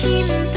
Kim